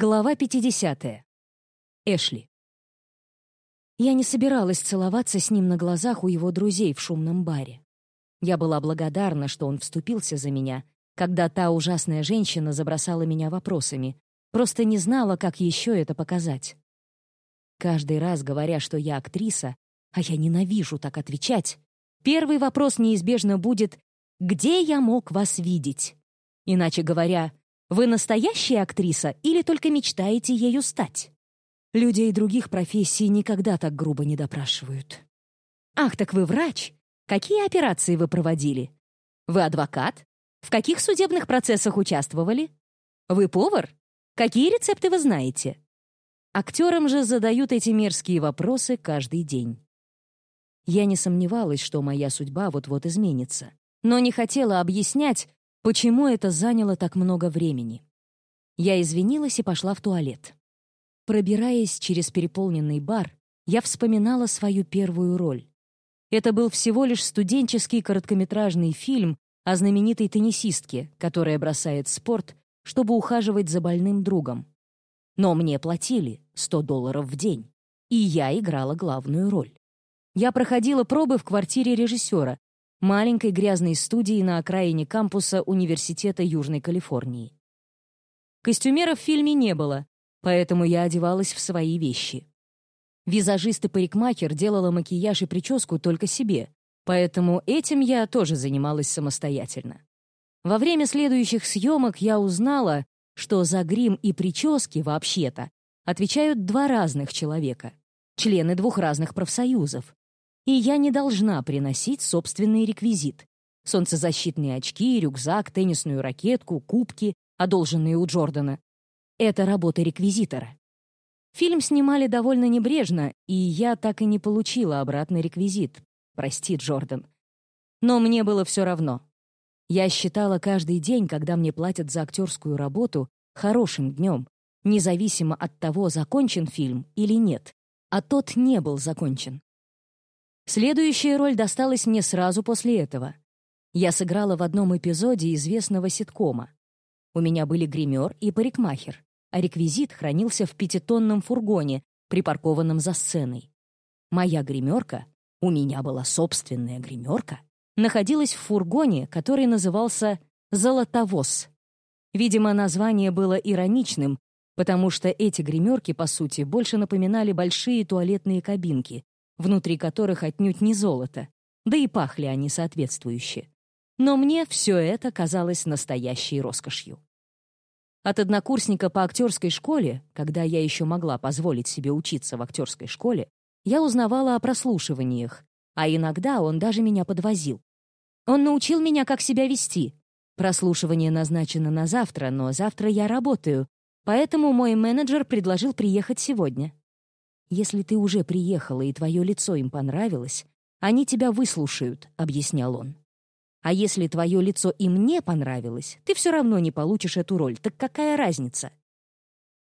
Глава 50. Эшли. Я не собиралась целоваться с ним на глазах у его друзей в шумном баре. Я была благодарна, что он вступился за меня, когда та ужасная женщина забросала меня вопросами, просто не знала, как еще это показать. Каждый раз, говоря, что я актриса, а я ненавижу так отвечать, первый вопрос неизбежно будет «Где я мог вас видеть?» Иначе говоря, вы настоящая актриса или только мечтаете ею стать? Людей других профессий никогда так грубо не допрашивают. Ах, так вы врач? Какие операции вы проводили? Вы адвокат? В каких судебных процессах участвовали? Вы повар? Какие рецепты вы знаете? Актерам же задают эти мерзкие вопросы каждый день. Я не сомневалась, что моя судьба вот-вот изменится, но не хотела объяснять, Почему это заняло так много времени? Я извинилась и пошла в туалет. Пробираясь через переполненный бар, я вспоминала свою первую роль. Это был всего лишь студенческий короткометражный фильм о знаменитой теннисистке, которая бросает спорт, чтобы ухаживать за больным другом. Но мне платили 100 долларов в день, и я играла главную роль. Я проходила пробы в квартире режиссера, маленькой грязной студии на окраине кампуса Университета Южной Калифорнии. Костюмеров в фильме не было, поэтому я одевалась в свои вещи. Визажист и парикмахер делала макияж и прическу только себе, поэтому этим я тоже занималась самостоятельно. Во время следующих съемок я узнала, что за грим и прически вообще-то отвечают два разных человека, члены двух разных профсоюзов, и я не должна приносить собственный реквизит. Солнцезащитные очки, рюкзак, теннисную ракетку, кубки, одолженные у Джордана. Это работа реквизитора. Фильм снимали довольно небрежно, и я так и не получила обратный реквизит. Прости, Джордан. Но мне было все равно. Я считала каждый день, когда мне платят за актерскую работу, хорошим днем, независимо от того, закончен фильм или нет. А тот не был закончен. Следующая роль досталась мне сразу после этого. Я сыграла в одном эпизоде известного ситкома. У меня были гример и парикмахер, а реквизит хранился в пятитонном фургоне, припаркованном за сценой. Моя гримерка, у меня была собственная гримерка, находилась в фургоне, который назывался «Золотовоз». Видимо, название было ироничным, потому что эти гримерки, по сути, больше напоминали большие туалетные кабинки, внутри которых отнюдь не золото, да и пахли они соответствующе. Но мне все это казалось настоящей роскошью. От однокурсника по актерской школе, когда я еще могла позволить себе учиться в актерской школе, я узнавала о прослушиваниях, а иногда он даже меня подвозил. Он научил меня, как себя вести. Прослушивание назначено на завтра, но завтра я работаю, поэтому мой менеджер предложил приехать сегодня. «Если ты уже приехала и твое лицо им понравилось, они тебя выслушают», — объяснял он. «А если твое лицо им не понравилось, ты все равно не получишь эту роль, так какая разница?»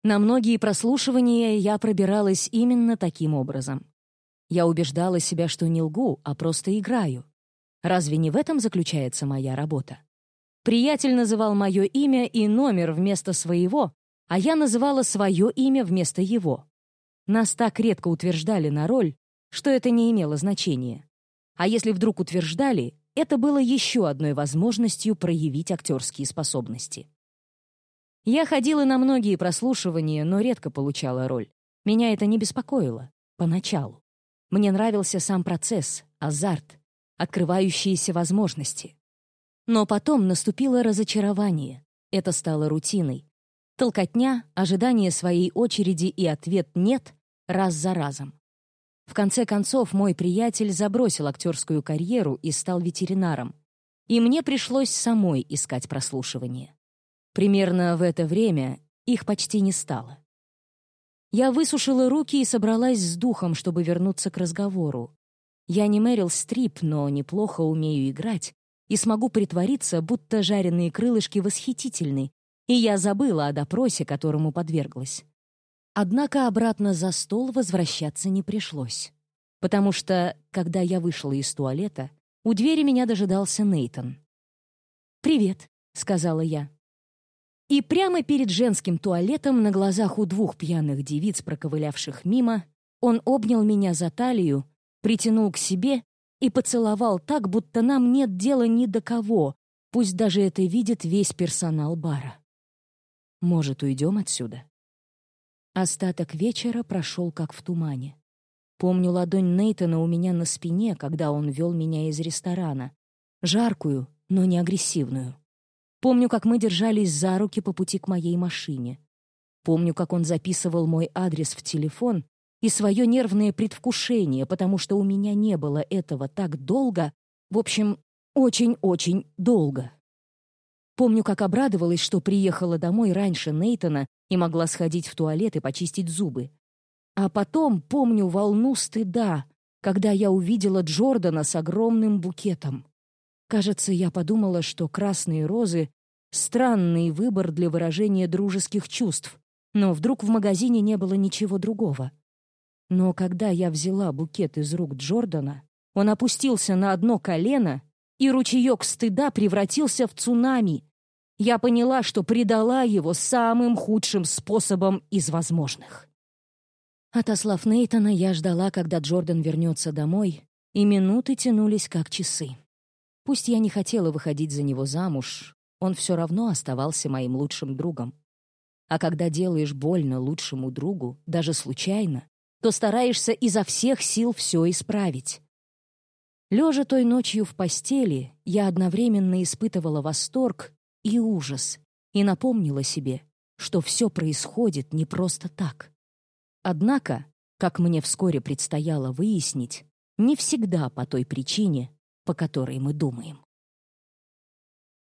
На многие прослушивания я пробиралась именно таким образом. Я убеждала себя, что не лгу, а просто играю. Разве не в этом заключается моя работа? Приятель называл мое имя и номер вместо своего, а я называла свое имя вместо его. Нас так редко утверждали на роль, что это не имело значения. А если вдруг утверждали, это было еще одной возможностью проявить актерские способности. Я ходила на многие прослушивания, но редко получала роль. Меня это не беспокоило. Поначалу. Мне нравился сам процесс, азарт, открывающиеся возможности. Но потом наступило разочарование. Это стало рутиной. Толкотня, ожидание своей очереди и ответ «нет» раз за разом. В конце концов, мой приятель забросил актерскую карьеру и стал ветеринаром. И мне пришлось самой искать прослушивание. Примерно в это время их почти не стало. Я высушила руки и собралась с духом, чтобы вернуться к разговору. Я не Мэрил Стрип, но неплохо умею играть и смогу притвориться, будто жареные крылышки восхитительны, и я забыла о допросе, которому подверглась. Однако обратно за стол возвращаться не пришлось. Потому что, когда я вышла из туалета, у двери меня дожидался Нейтон. «Привет», — сказала я. И прямо перед женским туалетом, на глазах у двух пьяных девиц, проковылявших мимо, он обнял меня за талию, притянул к себе и поцеловал так, будто нам нет дела ни до кого, пусть даже это видит весь персонал бара. Может, уйдем отсюда? Остаток вечера прошел как в тумане. Помню ладонь Нейтона у меня на спине, когда он вел меня из ресторана. Жаркую, но не агрессивную. Помню, как мы держались за руки по пути к моей машине. Помню, как он записывал мой адрес в телефон и свое нервное предвкушение, потому что у меня не было этого так долго, в общем, очень-очень долго. Помню, как обрадовалась, что приехала домой раньше Нейтона и могла сходить в туалет и почистить зубы. А потом помню волну стыда, когда я увидела Джордана с огромным букетом. Кажется, я подумала, что красные розы — странный выбор для выражения дружеских чувств, но вдруг в магазине не было ничего другого. Но когда я взяла букет из рук Джордана, он опустился на одно колено, и ручеек стыда превратился в цунами. Я поняла, что предала его самым худшим способом из возможных. Отослав Нейтана, я ждала, когда Джордан вернется домой, и минуты тянулись как часы. Пусть я не хотела выходить за него замуж, он все равно оставался моим лучшим другом. А когда делаешь больно лучшему другу, даже случайно, то стараешься изо всех сил все исправить. Лежа той ночью в постели, я одновременно испытывала восторг и ужас и напомнила себе, что все происходит не просто так. Однако, как мне вскоре предстояло выяснить, не всегда по той причине, по которой мы думаем.